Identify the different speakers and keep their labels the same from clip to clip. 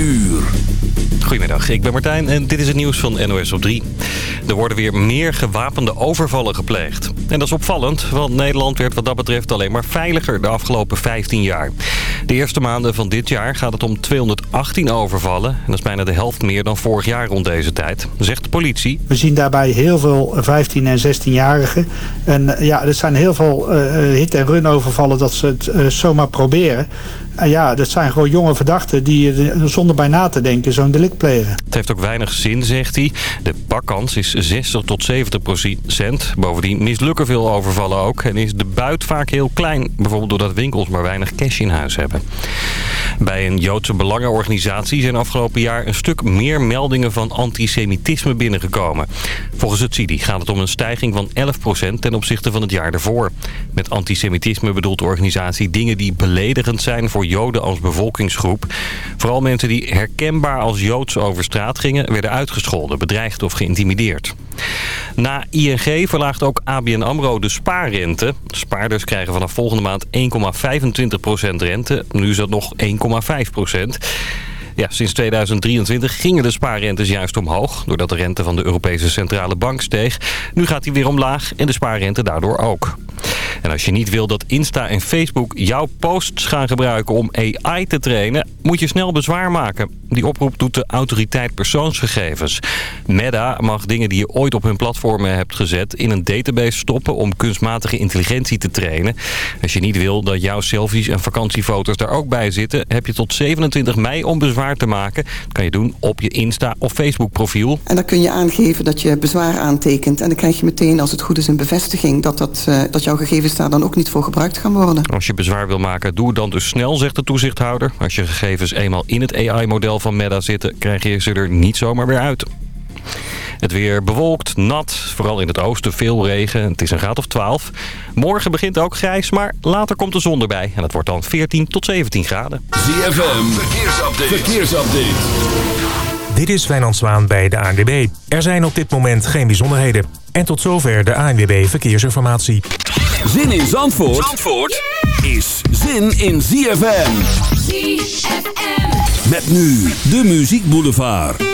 Speaker 1: uur.
Speaker 2: Goedemiddag, ik ben Martijn en dit is het nieuws van NOS op 3. Er worden weer meer gewapende overvallen gepleegd. En dat is opvallend, want Nederland werd wat dat betreft alleen maar veiliger de afgelopen 15 jaar. De eerste maanden van dit jaar gaat het om 218 overvallen. En dat is bijna de helft meer dan vorig jaar rond deze tijd, zegt de politie.
Speaker 3: We zien daarbij heel veel 15- en 16-jarigen. En ja, er zijn heel veel uh, hit-en-run overvallen dat ze het uh, zomaar proberen. En ja, dat zijn gewoon jonge verdachten die zonder bij na te denken zo'n delict plegen.
Speaker 2: Het heeft ook weinig zin, zegt hij. De pakkans is 60 tot 70 procent. Bovendien mislukken veel overvallen ook. En is de buit vaak heel klein. Bijvoorbeeld doordat winkels maar weinig cash in huis hebben. Bij een Joodse belangenorganisatie zijn afgelopen jaar een stuk meer meldingen van antisemitisme binnengekomen. Volgens het CIDI gaat het om een stijging van 11% ten opzichte van het jaar ervoor. Met antisemitisme bedoelt de organisatie dingen die beledigend zijn voor Joden als bevolkingsgroep. Vooral mensen die herkenbaar als Joods over straat gingen... werden uitgescholden, bedreigd of geïntimideerd. Na ING verlaagt ook ABN AMRO de spaarrente. Spaarders krijgen vanaf volgende maand 1,25% rente. Nu is dat nog 1,5%. Ja, sinds 2023 gingen de spaarrentes juist omhoog... doordat de rente van de Europese Centrale Bank steeg. Nu gaat die weer omlaag en de spaarrente daardoor ook. En als je niet wil dat Insta en Facebook jouw posts gaan gebruiken om AI te trainen... moet je snel bezwaar maken. Die oproep doet de autoriteit persoonsgegevens. Meta mag dingen die je ooit op hun platformen hebt gezet... in een database stoppen om kunstmatige intelligentie te trainen. Als je niet wil dat jouw selfies en vakantiefoto's daar ook bij zitten... heb je tot 27 mei om bezwaar te maken. Dat kan je doen op je Insta- of Facebook-profiel.
Speaker 4: En dan kun je aangeven dat je bezwaar aantekent. En dan krijg je meteen, als het goed is, een bevestiging... dat, dat, uh, dat jouw gegevens daar dan ook niet voor gebruikt gaan worden.
Speaker 2: Als je bezwaar wil maken, doe dan dus snel, zegt de toezichthouder. Als je gegevens eenmaal in het AI-model van Meta zitten... krijg je ze er niet zomaar weer uit. Het weer bewolkt, nat, vooral in het oosten veel regen. Het is een graad of 12. Morgen begint ook grijs, maar later komt de zon erbij. En het wordt dan 14 tot 17 graden.
Speaker 1: ZFM, verkeersupdate. verkeersupdate.
Speaker 5: Dit is Wijnand Zwaan bij de ANWB. Er zijn op dit moment geen bijzonderheden. En tot zover de ANWB Verkeersinformatie.
Speaker 1: Zin in Zandvoort, Zandvoort is zin in ZFM.
Speaker 6: ZFM.
Speaker 1: Met nu de Muziek Boulevard.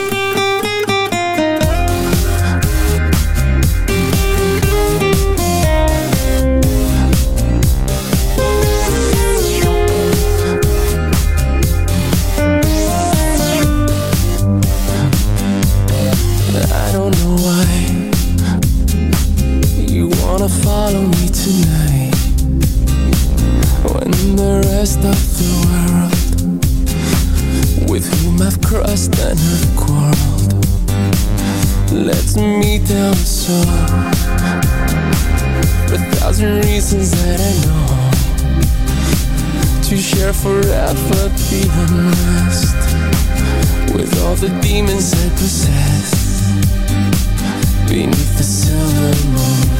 Speaker 7: Rest of the world with whom I've crossed and have quarreled lets me down so a thousand reasons that I know to share forever the unrest with all the demons I possess beneath the silver moon.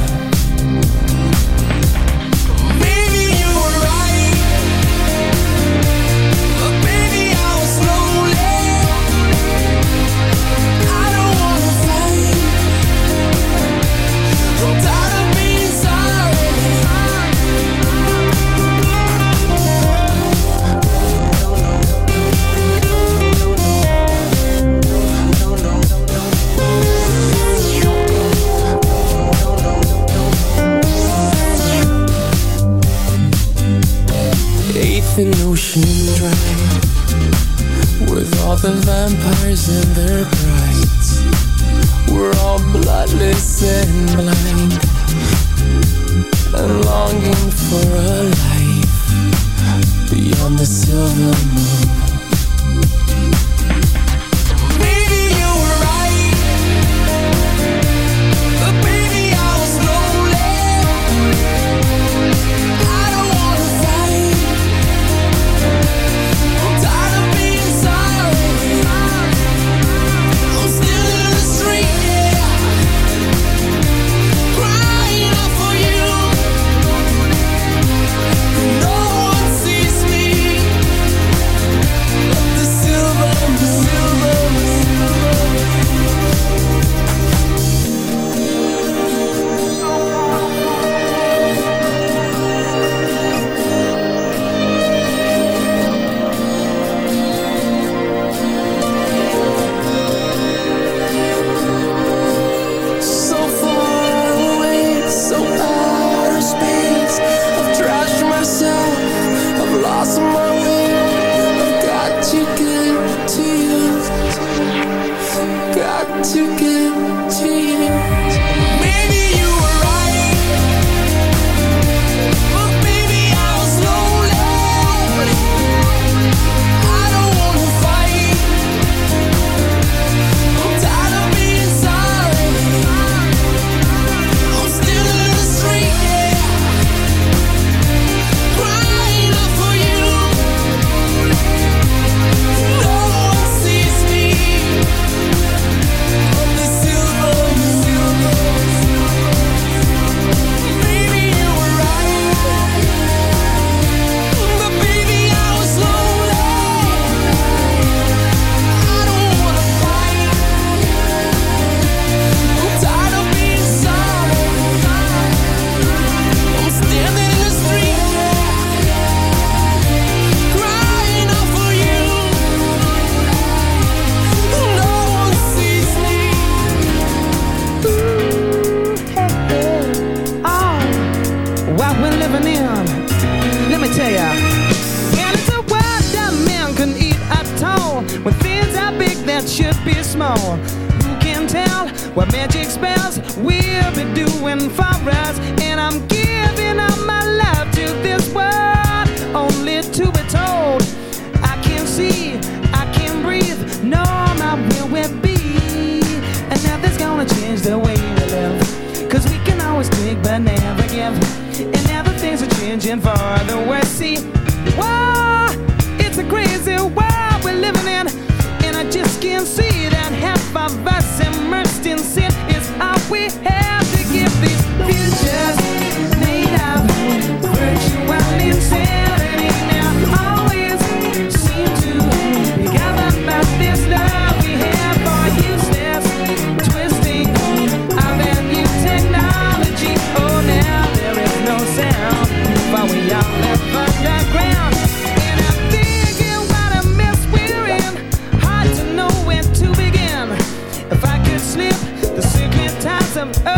Speaker 8: Secret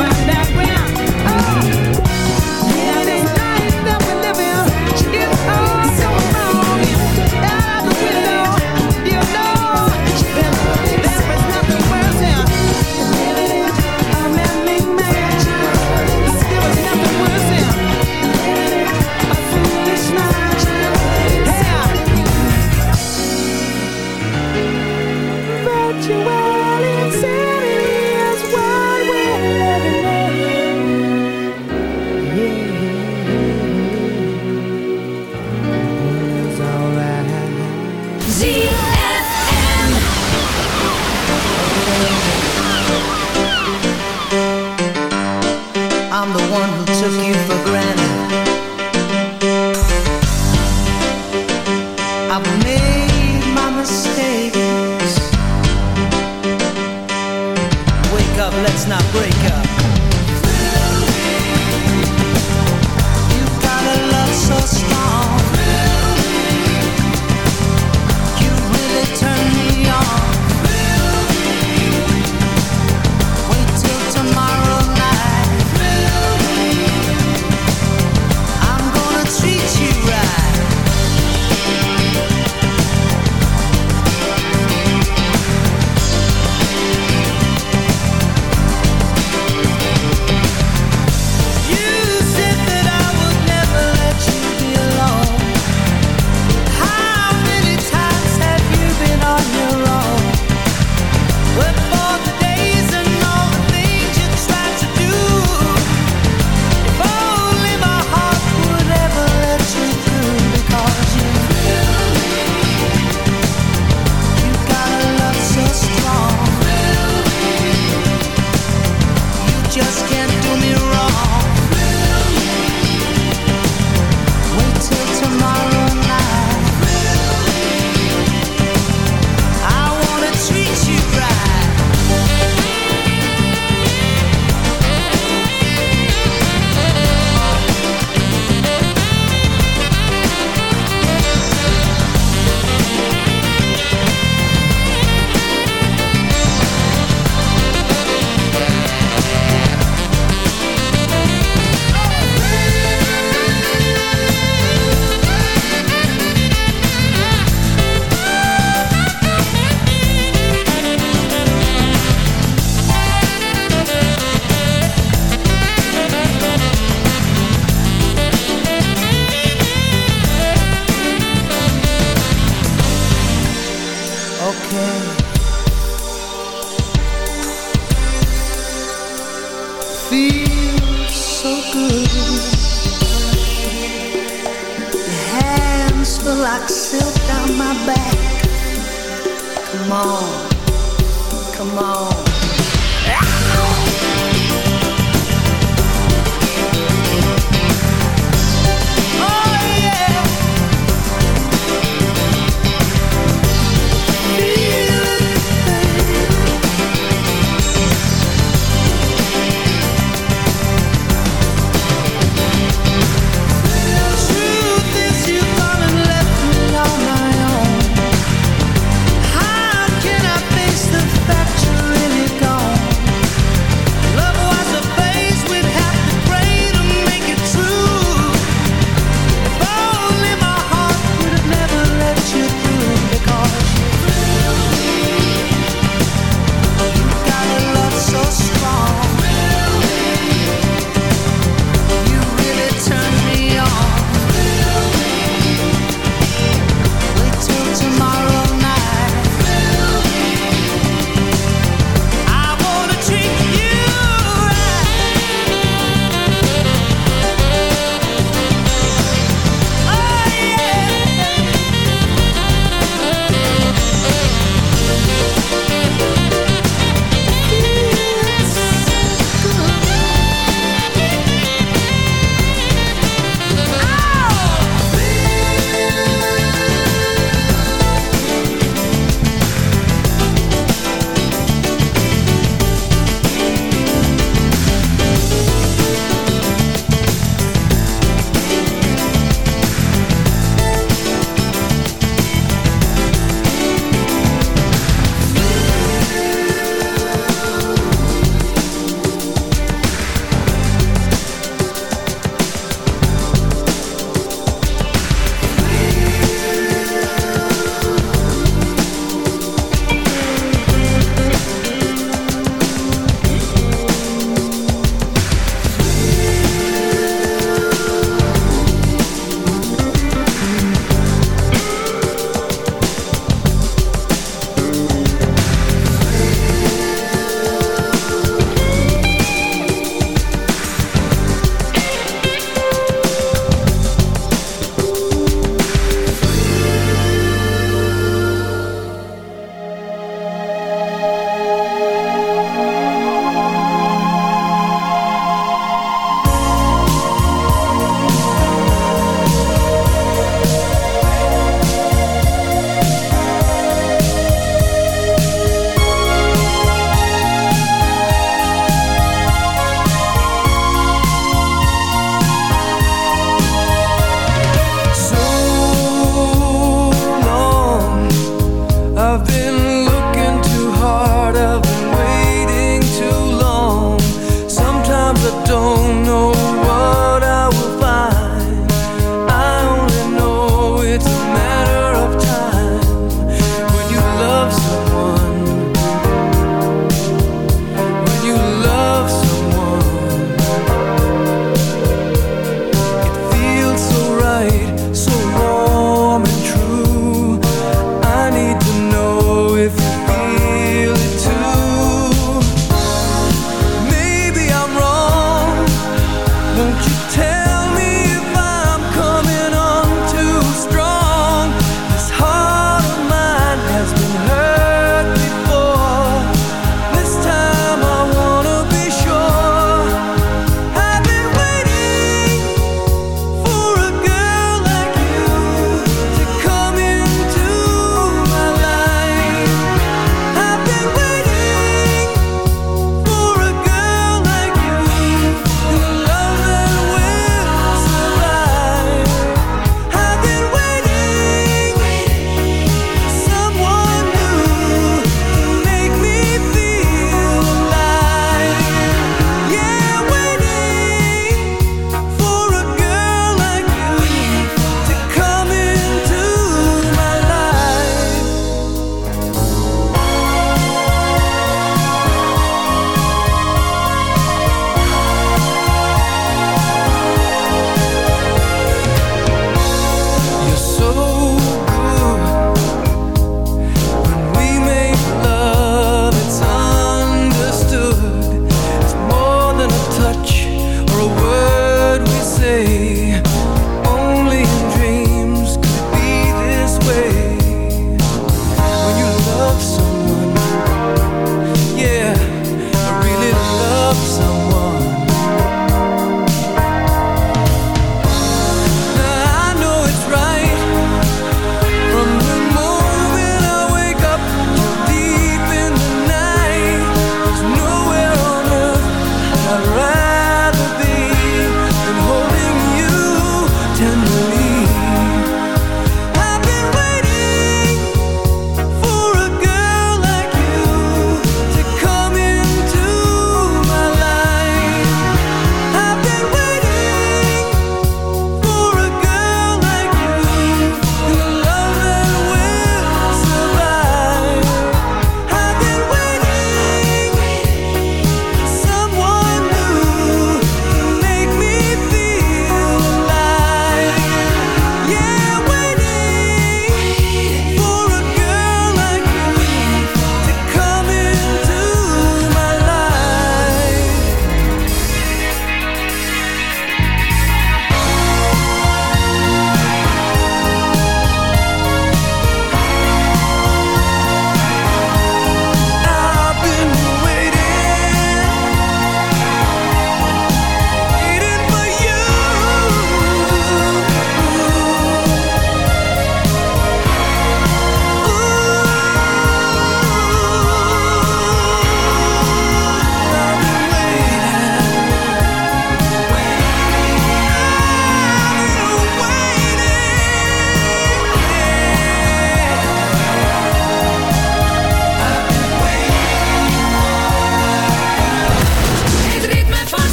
Speaker 8: all live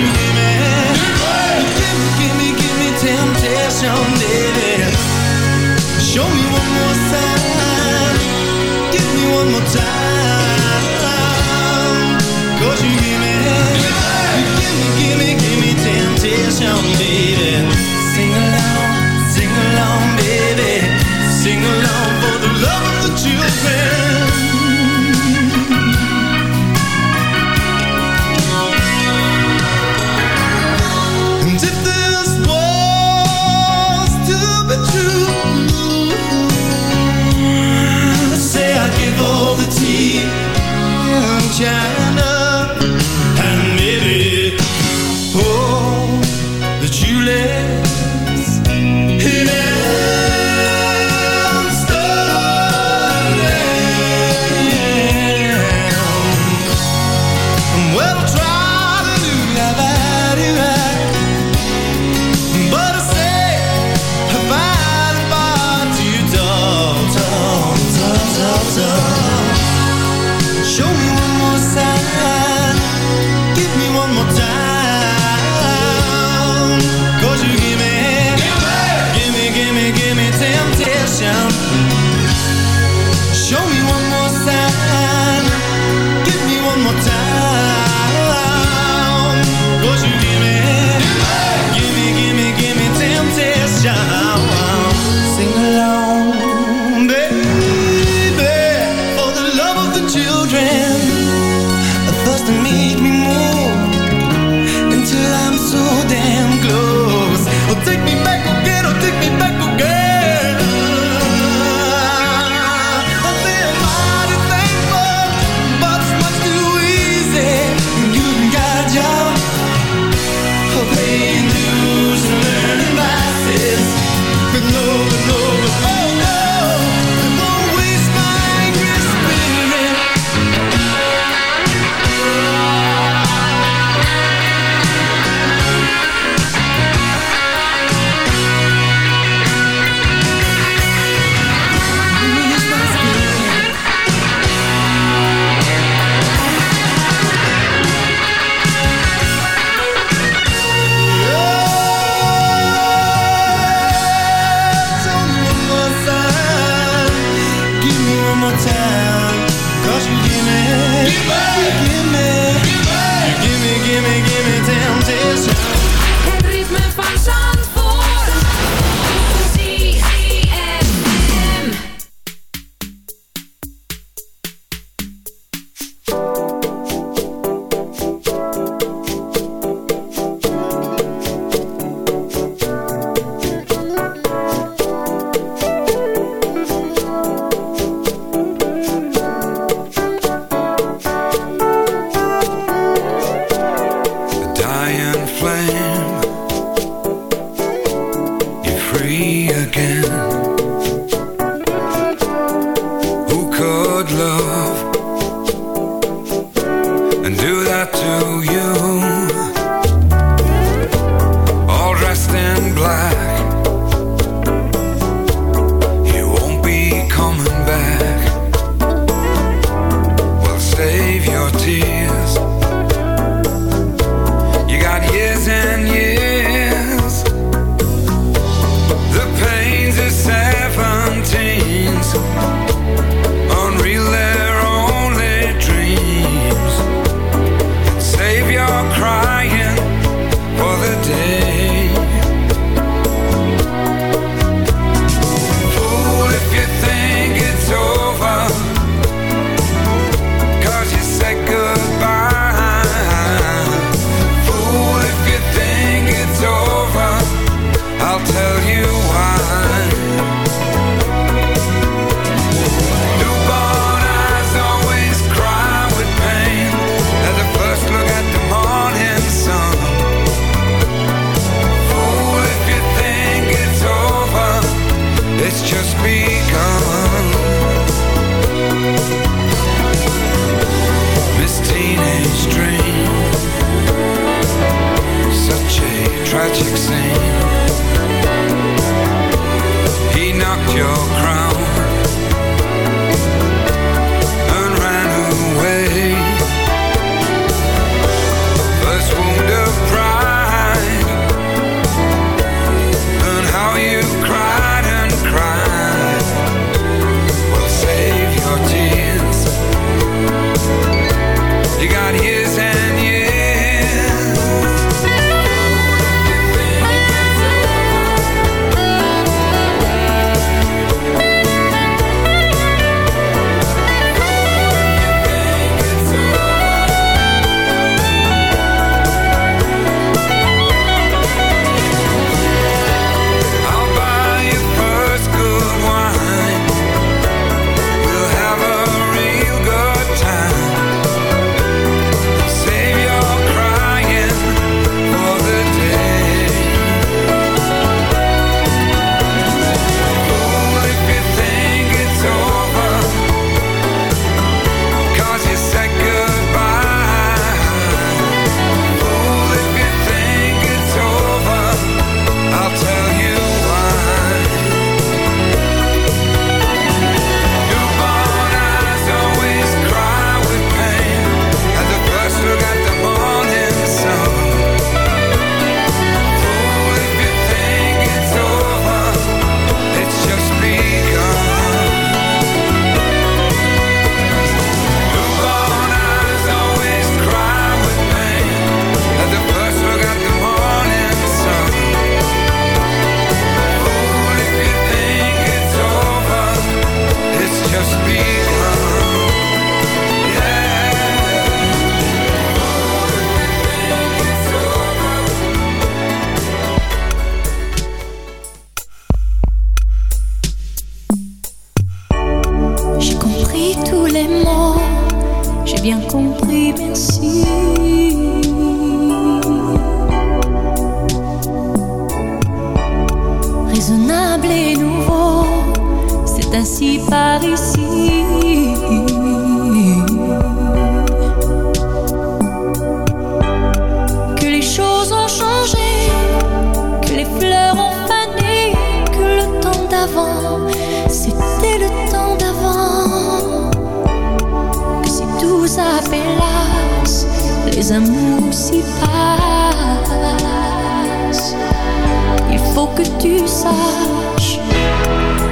Speaker 9: you.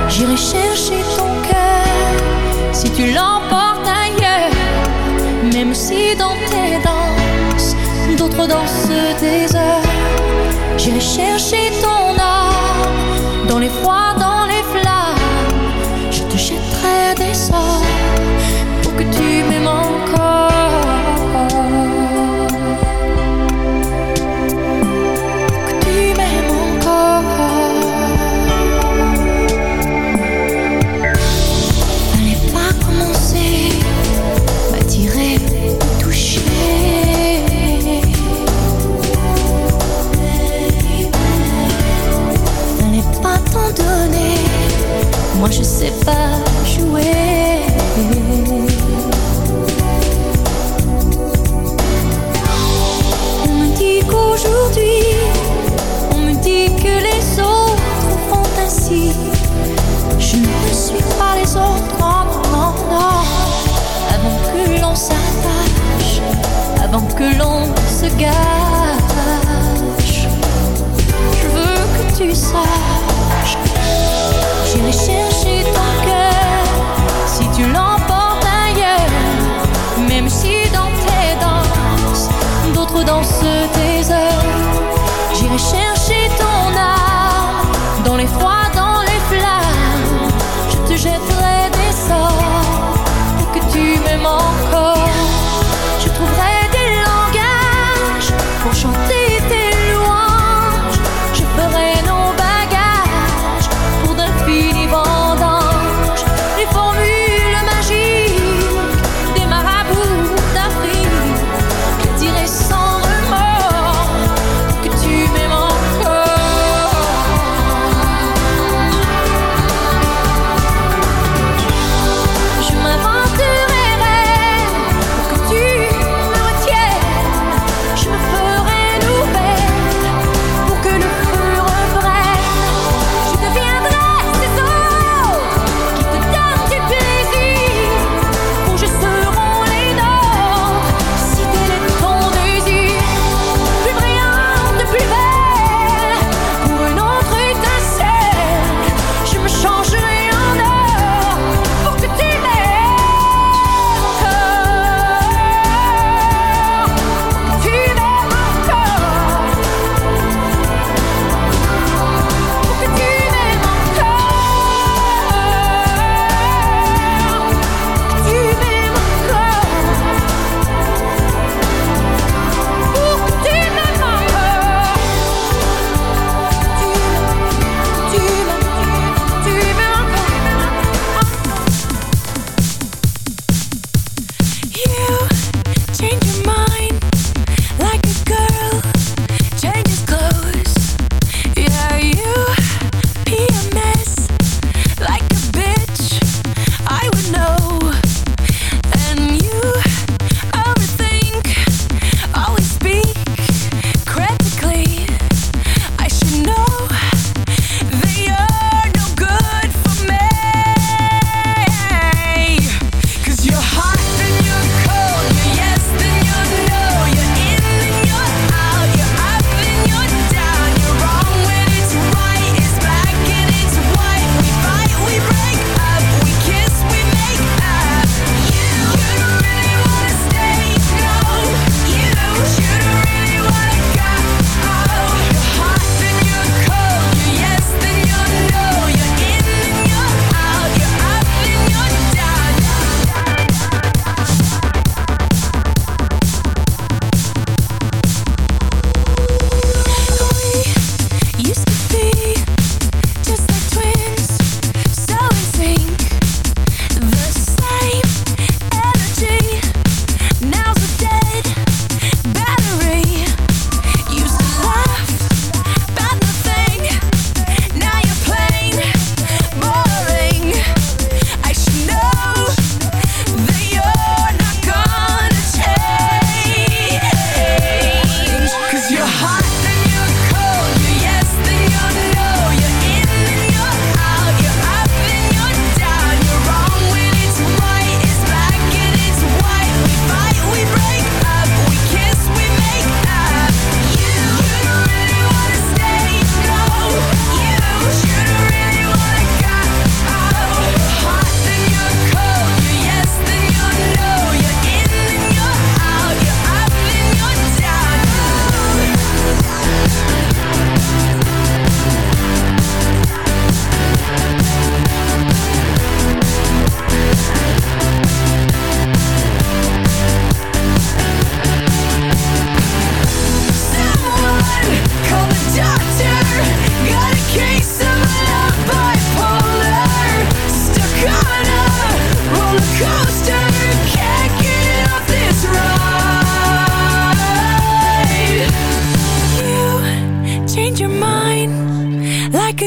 Speaker 7: J'irai chercher ton cœur. Si tu l'emportes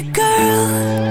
Speaker 7: girl.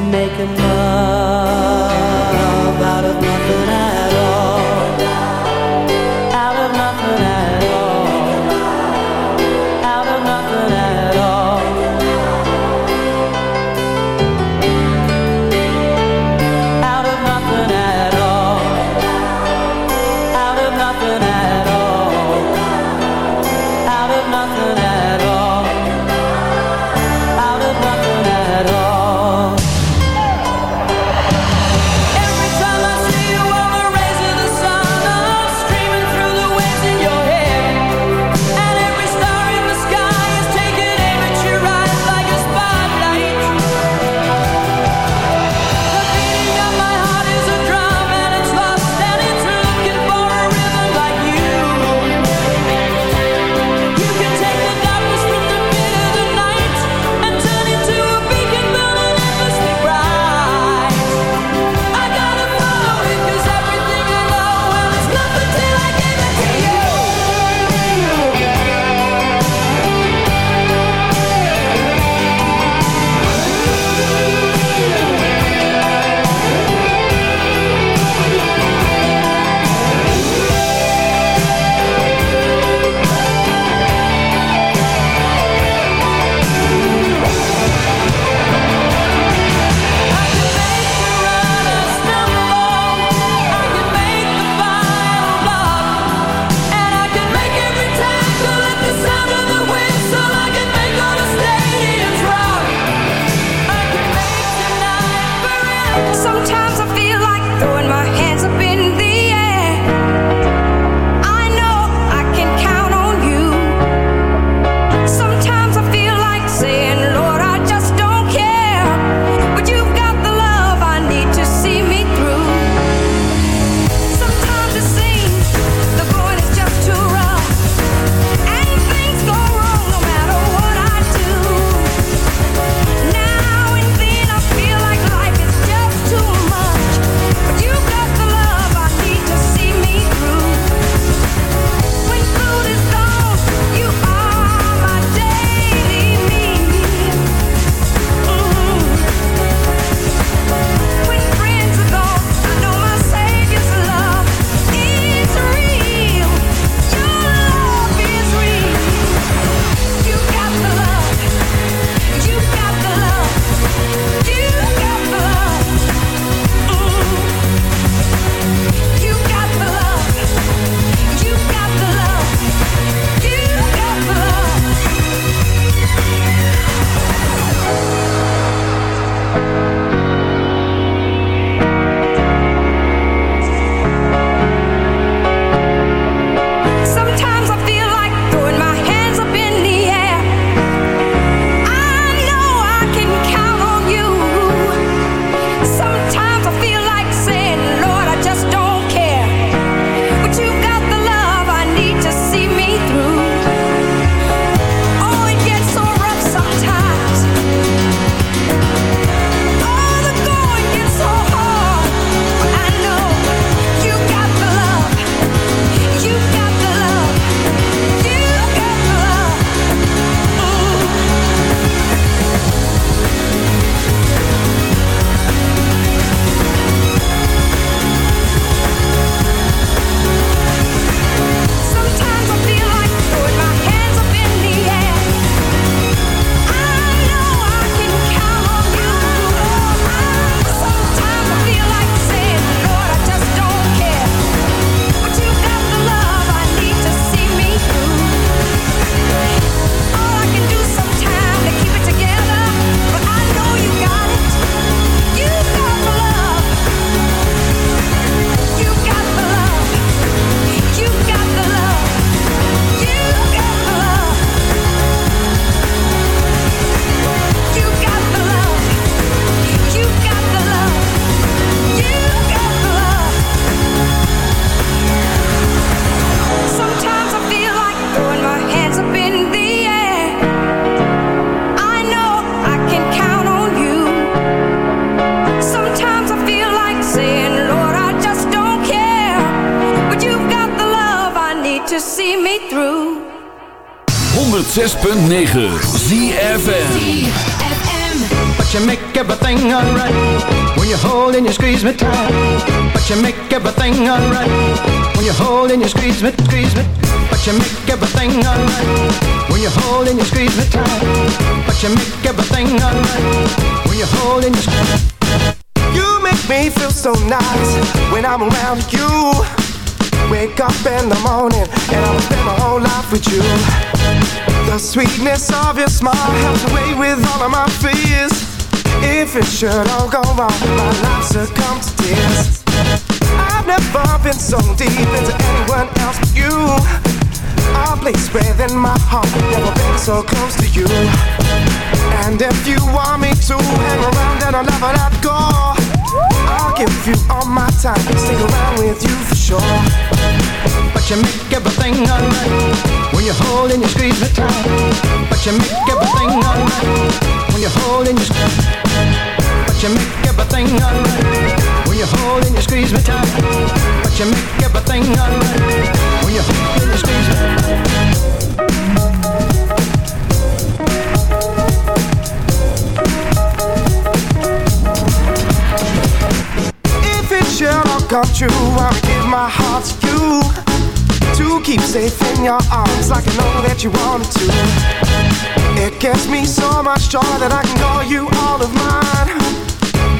Speaker 10: Making love out of nothing all
Speaker 11: go wrong, my
Speaker 12: life succumb to tears. I've never been so deep into anyone else but you. A place within my heart, never been so close to you. And if you want me to hang around and I'll never let go, I'll give you all my time, stick around with you for sure.
Speaker 8: But you make everything alright when you hold and you squeeze me tight. But you make everything alright when you hold and you squeeze. But you make everything alright when you hold and you squeeze me tight. But you make everything alright when you hold and you squeeze me.
Speaker 12: If it shall all come true, I'll give my heart to you. To keep safe in your arms like I know that you wanted to. It gives me so much joy that I can call you all of mine.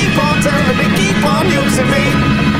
Speaker 12: Keep on telling me, keep on using me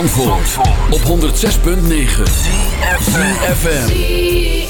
Speaker 7: Zandvoort, op 106.9